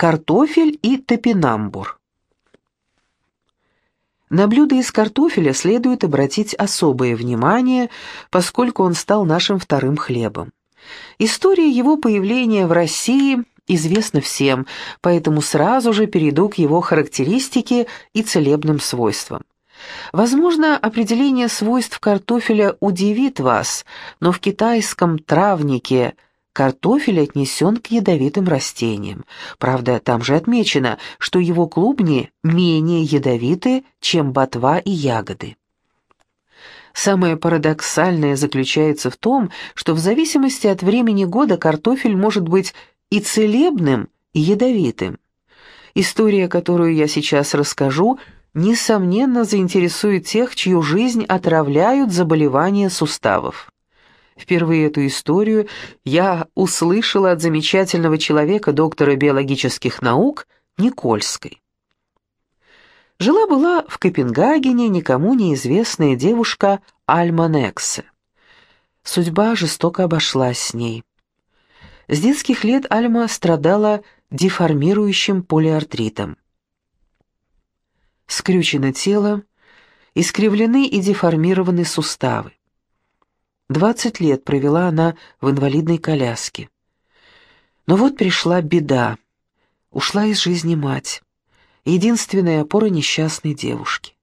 Картофель и топинамбур. На блюдо из картофеля следует обратить особое внимание, поскольку он стал нашим вторым хлебом. История его появления в России известна всем, поэтому сразу же перейду к его характеристике и целебным свойствам. Возможно, определение свойств картофеля удивит вас, но в китайском травнике картофель отнесен к ядовитым растениям. Правда, там же отмечено, что его клубни менее ядовиты, чем ботва и ягоды. Самое парадоксальное заключается в том, что в зависимости от времени года картофель может быть и целебным, и ядовитым. История, которую я сейчас расскажу, несомненно заинтересует тех, чью жизнь отравляют заболевания суставов. Впервые эту историю я услышала от замечательного человека, доктора биологических наук Никольской. Жила-была в Копенгагене никому неизвестная девушка Альма Нексе. Судьба жестоко обошлась с ней. С детских лет Альма страдала деформирующим полиартритом. Скрючено тело, искривлены и деформированы суставы. Двадцать лет провела она в инвалидной коляске. Но вот пришла беда. Ушла из жизни мать единственная опора несчастной девушки.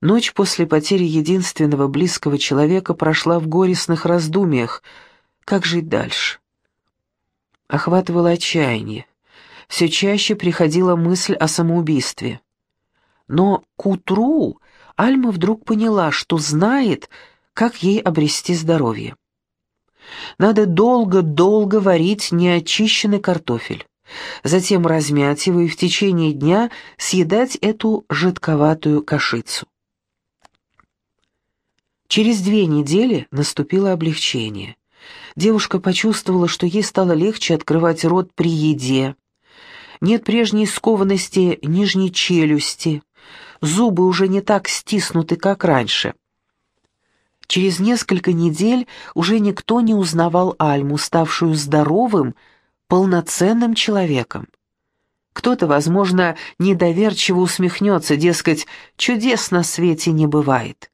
Ночь после потери единственного близкого человека прошла в горестных раздумьях, как жить дальше. Охватывало отчаяние. Все чаще приходила мысль о самоубийстве. Но к утру Альма вдруг поняла, что знает, как ей обрести здоровье. Надо долго-долго варить неочищенный картофель затем размять его и в течение дня съедать эту жидковатую кашицу. Через две недели наступило облегчение. Девушка почувствовала, что ей стало легче открывать рот при еде. Нет прежней скованности нижней челюсти. Зубы уже не так стиснуты, как раньше. Через несколько недель уже никто не узнавал Альму, ставшую здоровым, полноценным человеком. Кто-то, возможно, недоверчиво усмехнется, дескать, чудес на свете не бывает.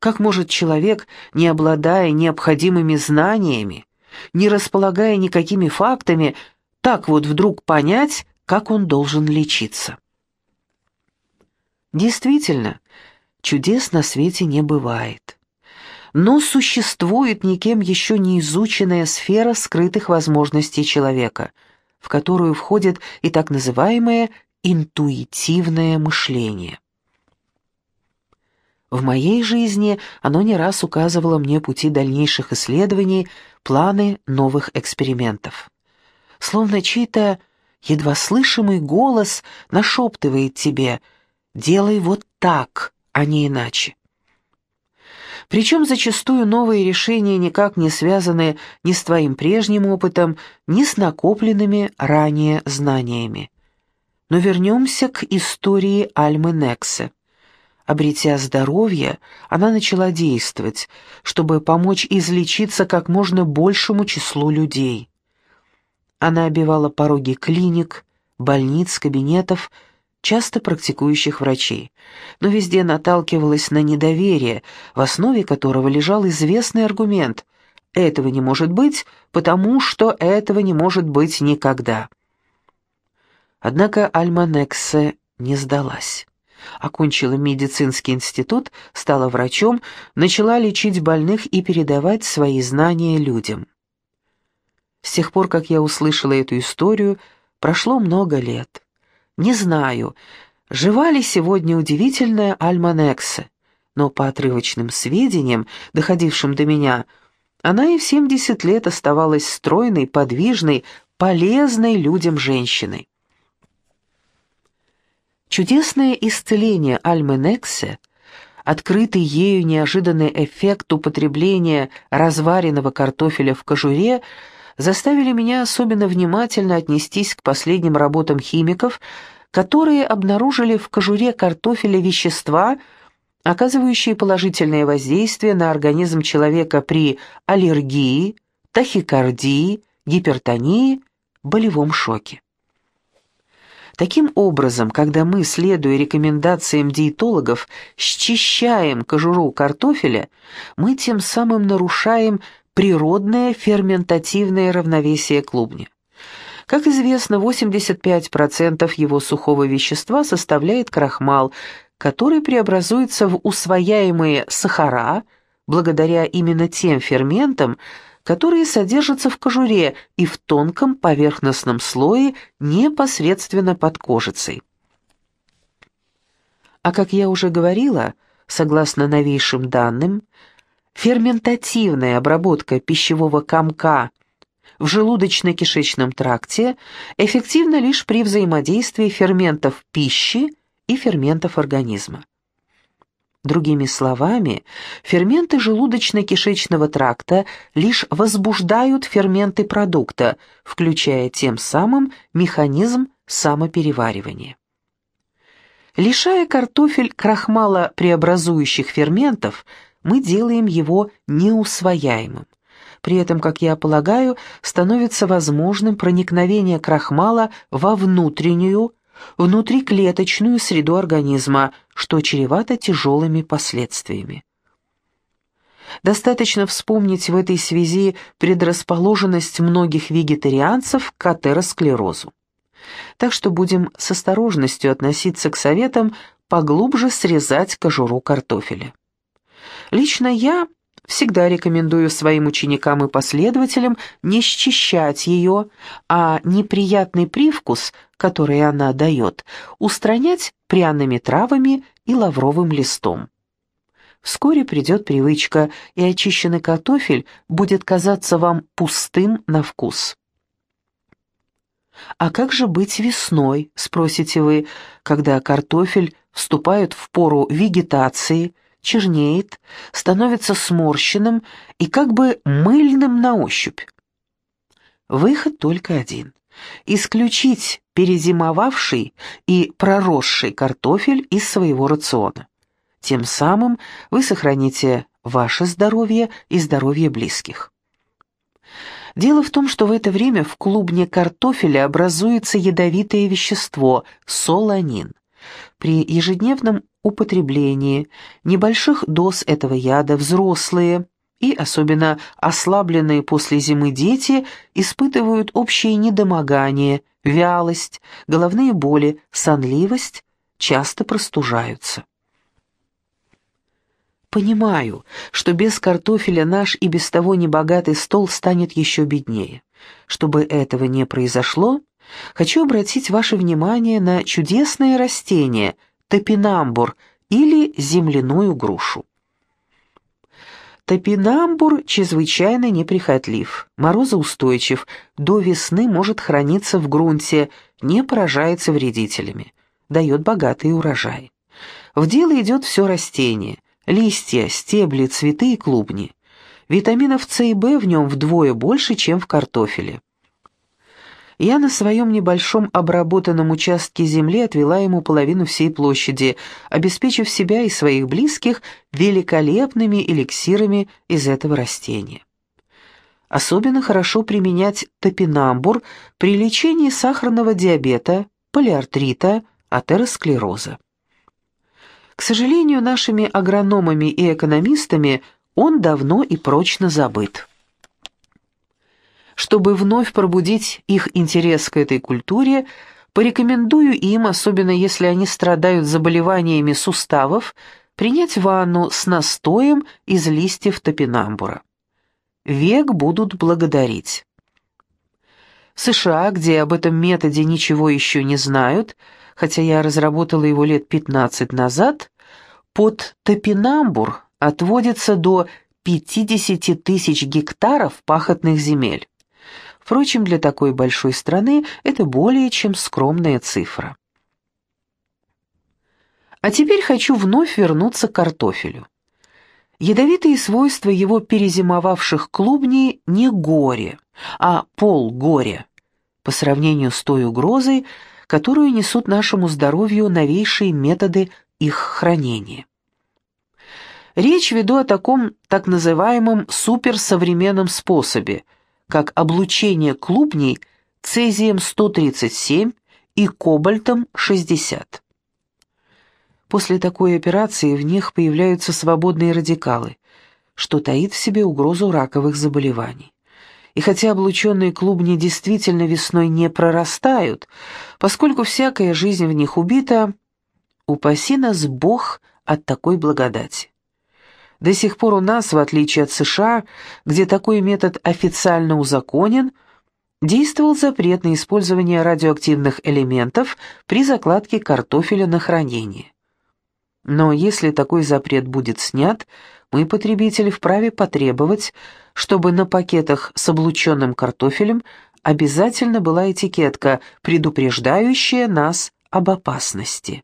Как может человек, не обладая необходимыми знаниями, не располагая никакими фактами, так вот вдруг понять, как он должен лечиться? Действительно, чудес на свете не бывает но существует никем еще не изученная сфера скрытых возможностей человека, в которую входит и так называемое интуитивное мышление. В моей жизни оно не раз указывало мне пути дальнейших исследований, планы новых экспериментов. Словно чей-то едва слышимый голос нашептывает тебе «делай вот так, а не иначе». Причем зачастую новые решения никак не связаны ни с твоим прежним опытом, ни с накопленными ранее знаниями. Но вернемся к истории Альмы Нексе. Обретя здоровье, она начала действовать, чтобы помочь излечиться как можно большему числу людей. Она обивала пороги клиник, больниц, кабинетов, часто практикующих врачей, но везде наталкивалась на недоверие, в основе которого лежал известный аргумент «этого не может быть, потому что этого не может быть никогда». Однако Альманексе не сдалась. Окончила медицинский институт, стала врачом, начала лечить больных и передавать свои знания людям. С тех пор, как я услышала эту историю, прошло много лет. Не знаю, жива ли сегодня удивительная Альманекса, но по отрывочным сведениям, доходившим до меня, она и в 70 лет оставалась стройной, подвижной, полезной людям женщиной. Чудесное исцеление Альменексе, открытый ею неожиданный эффект употребления разваренного картофеля в кожуре – заставили меня особенно внимательно отнестись к последним работам химиков, которые обнаружили в кожуре картофеля вещества, оказывающие положительное воздействие на организм человека при аллергии, тахикардии, гипертонии, болевом шоке. Таким образом, когда мы, следуя рекомендациям диетологов, счищаем кожуру картофеля, мы тем самым нарушаем природное ферментативное равновесие клубня. Как известно, 85% его сухого вещества составляет крахмал, который преобразуется в усвояемые сахара благодаря именно тем ферментам, которые содержатся в кожуре и в тонком поверхностном слое непосредственно под кожицей. А как я уже говорила, согласно новейшим данным, ферментативная обработка пищевого комка в желудочно-кишечном тракте эффективна лишь при взаимодействии ферментов пищи и ферментов организма. Другими словами, ферменты желудочно-кишечного тракта лишь возбуждают ферменты продукта, включая тем самым механизм самопереваривания. Лишая картофель крахмала преобразующих ферментов, мы делаем его неусвояемым. При этом, как я полагаю, становится возможным проникновение крахмала во внутреннюю, внутриклеточную среду организма, что чревато тяжелыми последствиями. Достаточно вспомнить в этой связи предрасположенность многих вегетарианцев к атеросклерозу. Так что будем с осторожностью относиться к советам поглубже срезать кожуру картофеля. Лично я всегда рекомендую своим ученикам и последователям не счищать ее, а неприятный привкус, который она дает, устранять пряными травами и лавровым листом. Вскоре придет привычка, и очищенный картофель будет казаться вам пустым на вкус. «А как же быть весной?» – спросите вы, когда картофель вступает в пору вегетации – чернеет, становится сморщенным и как бы мыльным на ощупь. Выход только один – исключить перезимовавший и проросший картофель из своего рациона. Тем самым вы сохраните ваше здоровье и здоровье близких. Дело в том, что в это время в клубне картофеля образуется ядовитое вещество – солонин. При ежедневном употреблении небольших доз этого яда взрослые и особенно ослабленные после зимы дети испытывают общее недомогание, вялость, головные боли, сонливость, часто простужаются. Понимаю, что без картофеля наш и без того небогатый стол станет еще беднее. Чтобы этого не произошло, хочу обратить ваше внимание на чудесное растение – топинамбур или земляную грушу. Топинамбур чрезвычайно неприхотлив, морозоустойчив, до весны может храниться в грунте, не поражается вредителями, дает богатый урожай. В дело идет все растение, листья, стебли, цветы и клубни. Витаминов С и В в нем вдвое больше, чем в картофеле. Я на своем небольшом обработанном участке земли отвела ему половину всей площади, обеспечив себя и своих близких великолепными эликсирами из этого растения. Особенно хорошо применять топинамбур при лечении сахарного диабета, полиартрита, атеросклероза. К сожалению, нашими агрономами и экономистами он давно и прочно забыт. Чтобы вновь пробудить их интерес к этой культуре, порекомендую им, особенно если они страдают заболеваниями суставов, принять ванну с настоем из листьев топинамбура. Век будут благодарить. В США, где об этом методе ничего еще не знают, хотя я разработала его лет 15 назад, под топинамбур отводится до 50 тысяч гектаров пахотных земель. Впрочем, для такой большой страны это более чем скромная цифра. А теперь хочу вновь вернуться к картофелю. Ядовитые свойства его перезимовавших клубней не горе, а полгоре, по сравнению с той угрозой, которую несут нашему здоровью новейшие методы их хранения. Речь веду о таком так называемом суперсовременном способе – как облучение клубней цезием-137 и кобальтом-60. После такой операции в них появляются свободные радикалы, что таит в себе угрозу раковых заболеваний. И хотя облученные клубни действительно весной не прорастают, поскольку всякая жизнь в них убита, упаси нас Бог от такой благодати. До сих пор у нас, в отличие от США, где такой метод официально узаконен, действовал запрет на использование радиоактивных элементов при закладке картофеля на хранение. Но если такой запрет будет снят, мы, потребители, вправе потребовать, чтобы на пакетах с облученным картофелем обязательно была этикетка, предупреждающая нас об опасности.